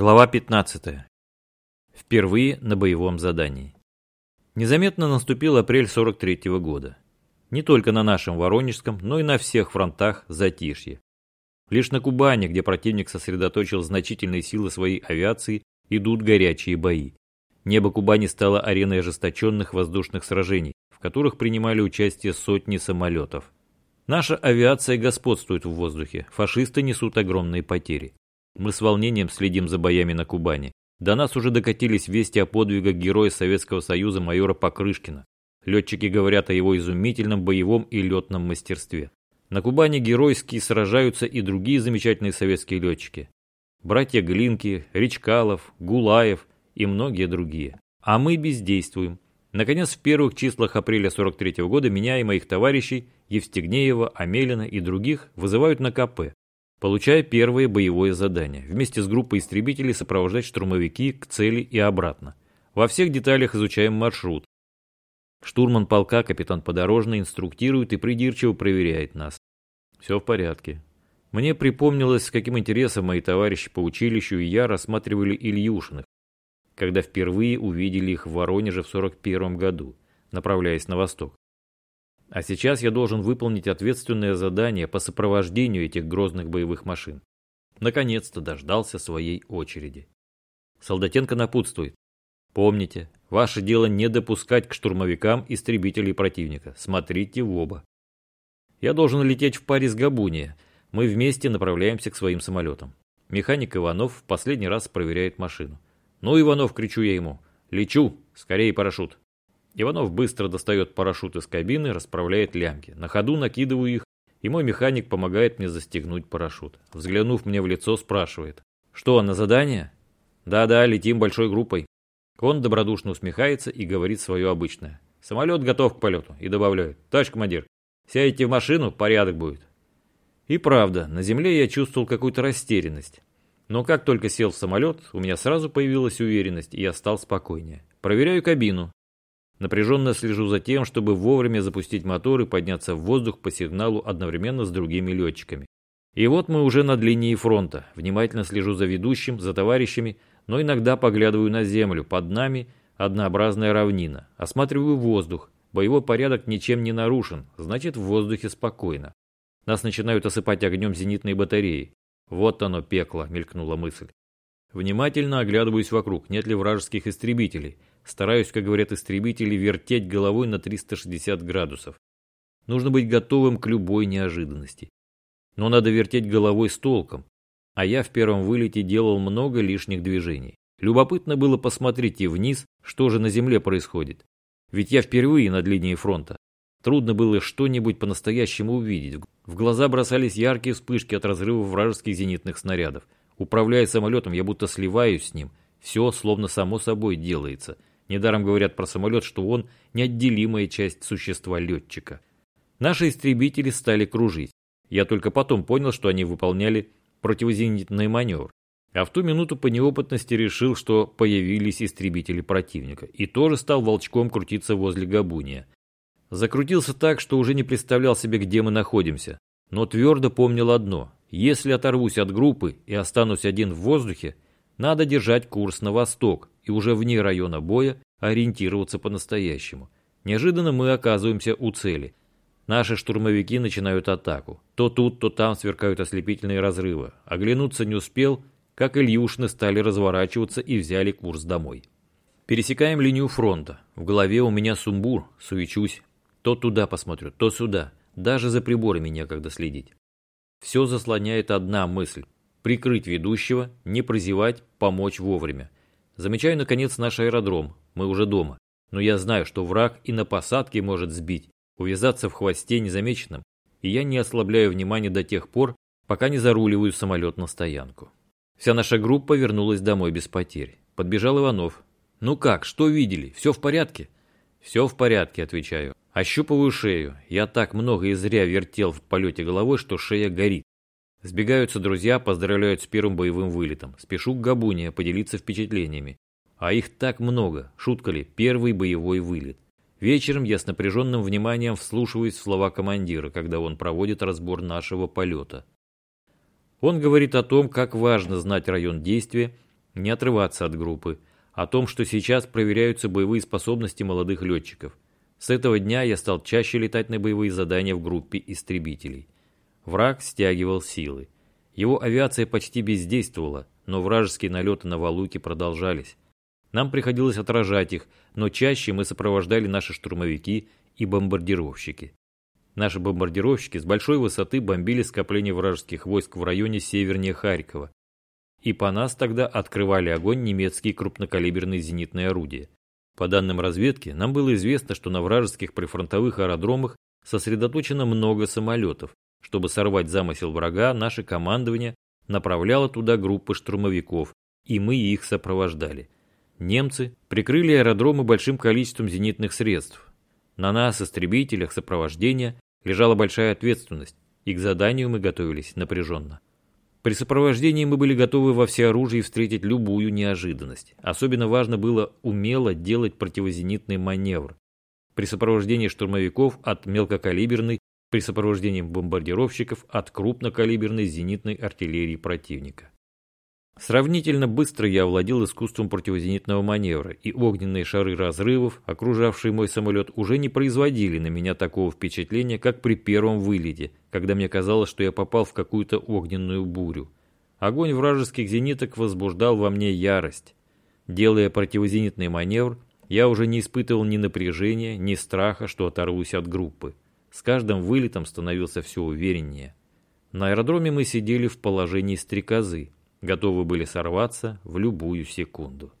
Глава 15. Впервые на боевом задании. Незаметно наступил апрель 43 -го года. Не только на нашем Воронежском, но и на всех фронтах затишье. Лишь на Кубани, где противник сосредоточил значительные силы своей авиации, идут горячие бои. Небо Кубани стало ареной ожесточенных воздушных сражений, в которых принимали участие сотни самолетов. Наша авиация господствует в воздухе, фашисты несут огромные потери. Мы с волнением следим за боями на Кубани. До нас уже докатились вести о подвигах героя Советского Союза майора Покрышкина. Летчики говорят о его изумительном боевом и летном мастерстве. На Кубани геройски сражаются и другие замечательные советские летчики. Братья Глинки, Речкалов, Гулаев и многие другие. А мы бездействуем. Наконец, в первых числах апреля 43 -го года меня и моих товарищей Евстигнеева, Амелина и других вызывают на КП получая первое боевое задание, вместе с группой истребителей сопровождать штурмовики к цели и обратно. Во всех деталях изучаем маршрут. Штурман полка, капитан подорожный, инструктирует и придирчиво проверяет нас. Все в порядке. Мне припомнилось, с каким интересом мои товарищи по училищу и я рассматривали Ильюшиных, когда впервые увидели их в Воронеже в 41 году, направляясь на восток. А сейчас я должен выполнить ответственное задание по сопровождению этих грозных боевых машин. Наконец-то дождался своей очереди. Солдатенко напутствует. Помните, ваше дело не допускать к штурмовикам истребителей противника. Смотрите в оба. Я должен лететь в паре с Габуния. Мы вместе направляемся к своим самолетам. Механик Иванов в последний раз проверяет машину. «Ну, Иванов!» — кричу я ему. «Лечу! Скорее парашют!» Иванов быстро достает парашют из кабины, расправляет лямки. На ходу накидываю их, и мой механик помогает мне застегнуть парашют. Взглянув мне в лицо, спрашивает. «Что, на задание?» «Да-да, летим большой группой». Он добродушно усмехается и говорит свое обычное. «Самолет готов к полету» и добавляет. «Товарищ командир, сядете в машину, порядок будет». И правда, на земле я чувствовал какую-то растерянность. Но как только сел в самолет, у меня сразу появилась уверенность, и я стал спокойнее. Проверяю кабину. Напряженно слежу за тем, чтобы вовремя запустить мотор и подняться в воздух по сигналу одновременно с другими летчиками. И вот мы уже над линией фронта. Внимательно слежу за ведущим, за товарищами, но иногда поглядываю на землю. Под нами однообразная равнина. Осматриваю воздух. Боевой порядок ничем не нарушен, значит в воздухе спокойно. Нас начинают осыпать огнем зенитные батареи. Вот оно, пекло, мелькнула мысль. Внимательно оглядываюсь вокруг, нет ли вражеских истребителей. Стараюсь, как говорят истребители, вертеть головой на 360 градусов. Нужно быть готовым к любой неожиданности. Но надо вертеть головой с толком. А я в первом вылете делал много лишних движений. Любопытно было посмотреть и вниз, что же на земле происходит. Ведь я впервые над линией фронта. Трудно было что-нибудь по-настоящему увидеть. В глаза бросались яркие вспышки от разрывов вражеских зенитных снарядов. Управляя самолетом, я будто сливаюсь с ним. Все словно само собой делается. Недаром говорят про самолет, что он неотделимая часть существа летчика. Наши истребители стали кружить. Я только потом понял, что они выполняли противозенитный маневр. А в ту минуту по неопытности решил, что появились истребители противника. И тоже стал волчком крутиться возле Габуния. Закрутился так, что уже не представлял себе, где мы находимся. Но твердо помнил одно. Если оторвусь от группы и останусь один в воздухе, надо держать курс на восток и уже вне района боя ориентироваться по-настоящему. Неожиданно мы оказываемся у цели. Наши штурмовики начинают атаку. То тут, то там сверкают ослепительные разрывы. Оглянуться не успел, как Ильюшны стали разворачиваться и взяли курс домой. Пересекаем линию фронта. В голове у меня сумбур, суечусь. То туда посмотрю, то сюда. Даже за приборами некогда следить. Все заслоняет одна мысль прикрыть ведущего, не прозевать, помочь вовремя. Замечаю, наконец, наш аэродром. Мы уже дома. Но я знаю, что враг и на посадке может сбить, увязаться в хвосте незамеченным. И я не ослабляю внимания до тех пор, пока не заруливаю самолет на стоянку. Вся наша группа вернулась домой без потерь. Подбежал Иванов. «Ну как, что видели? Все в порядке?» «Все в порядке», отвечаю. Ощупываю шею. Я так много и зря вертел в полете головой, что шея горит. Сбегаются друзья, поздравляют с первым боевым вылетом. Спешу к Габуне поделиться впечатлениями. А их так много. Шутка ли? Первый боевой вылет. Вечером я с напряженным вниманием вслушиваюсь в слова командира, когда он проводит разбор нашего полета. Он говорит о том, как важно знать район действия, не отрываться от группы, о том, что сейчас проверяются боевые способности молодых летчиков. С этого дня я стал чаще летать на боевые задания в группе истребителей. Враг стягивал силы. Его авиация почти бездействовала, но вражеские налеты на Валуки продолжались. Нам приходилось отражать их, но чаще мы сопровождали наши штурмовики и бомбардировщики. Наши бомбардировщики с большой высоты бомбили скопление вражеских войск в районе севернее Харькова. И по нас тогда открывали огонь немецкие крупнокалиберные зенитные орудия. По данным разведки, нам было известно, что на вражеских прифронтовых аэродромах сосредоточено много самолетов. Чтобы сорвать замысел врага, наше командование направляло туда группы штурмовиков, и мы их сопровождали. Немцы прикрыли аэродромы большим количеством зенитных средств. На нас, истребителях сопровождения, лежала большая ответственность, и к заданию мы готовились напряженно. При сопровождении мы были готовы во всеоружии встретить любую неожиданность. Особенно важно было умело делать противозенитный маневр. При сопровождении штурмовиков от мелкокалиберной, при сопровождении бомбардировщиков от крупнокалиберной зенитной артиллерии противника. Сравнительно быстро я овладел искусством противозенитного маневра, и огненные шары разрывов, окружавшие мой самолет, уже не производили на меня такого впечатления, как при первом вылете, когда мне казалось, что я попал в какую-то огненную бурю. Огонь вражеских зениток возбуждал во мне ярость. Делая противозенитный маневр, я уже не испытывал ни напряжения, ни страха, что оторвусь от группы. С каждым вылетом становился все увереннее. На аэродроме мы сидели в положении стрекозы, готовы были сорваться в любую секунду.